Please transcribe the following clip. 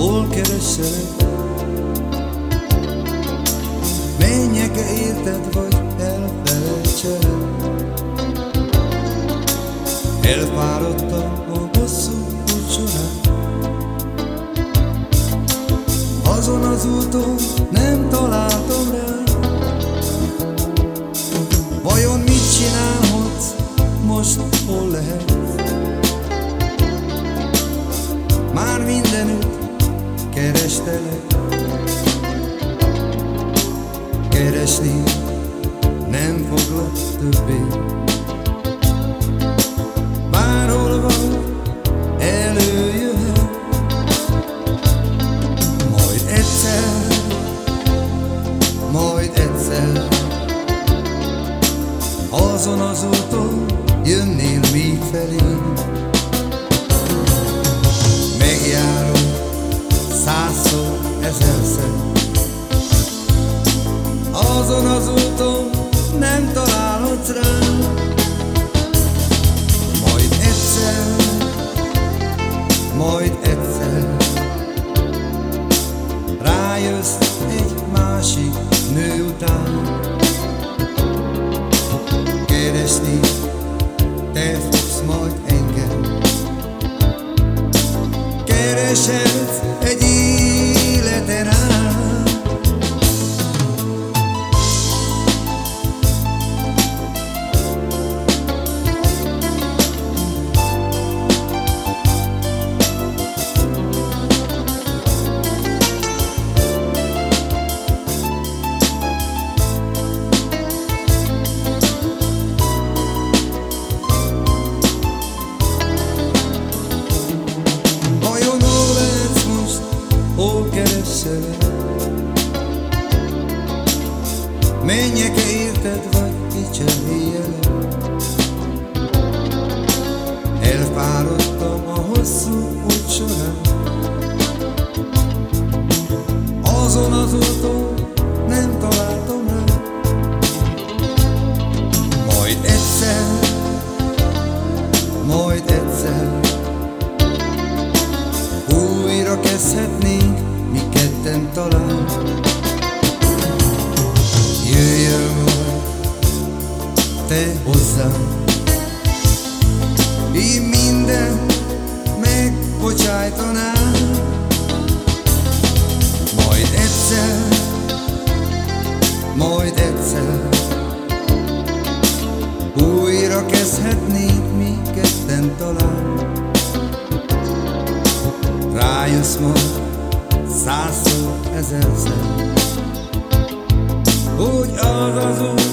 hol keresselek? Menjek-e érted, vagy elfelejtselek? Elfáradtam a hosszú útsorán Azon az úton nem találtam rá Vajon mit csinálhatsz most kerestelek Keresni nem foglak többé. Bárhol van, előjöhet Majd egyszer, majd egyszer. Azon az Azon az úton nem találhatsz rám Majd egyszer, majd egyszer Rájössz egy másik nő után. Keresni, te fogsz majd engem. Keresed egy életen Menjek-e érted, vagy kicseréljelek? Elfáradtam a hosszú út során. Azon az úton nem találtam rá. Majd egyszer, majd egyszer újra kezdhetnénk, mi ketten talán te hozzám. Én minden megbocsájtanám. Majd egyszer, majd egyszer Újra kezdhetnénk mi ketten talán. Rájössz majd százszor, ezerszer Hogy az az út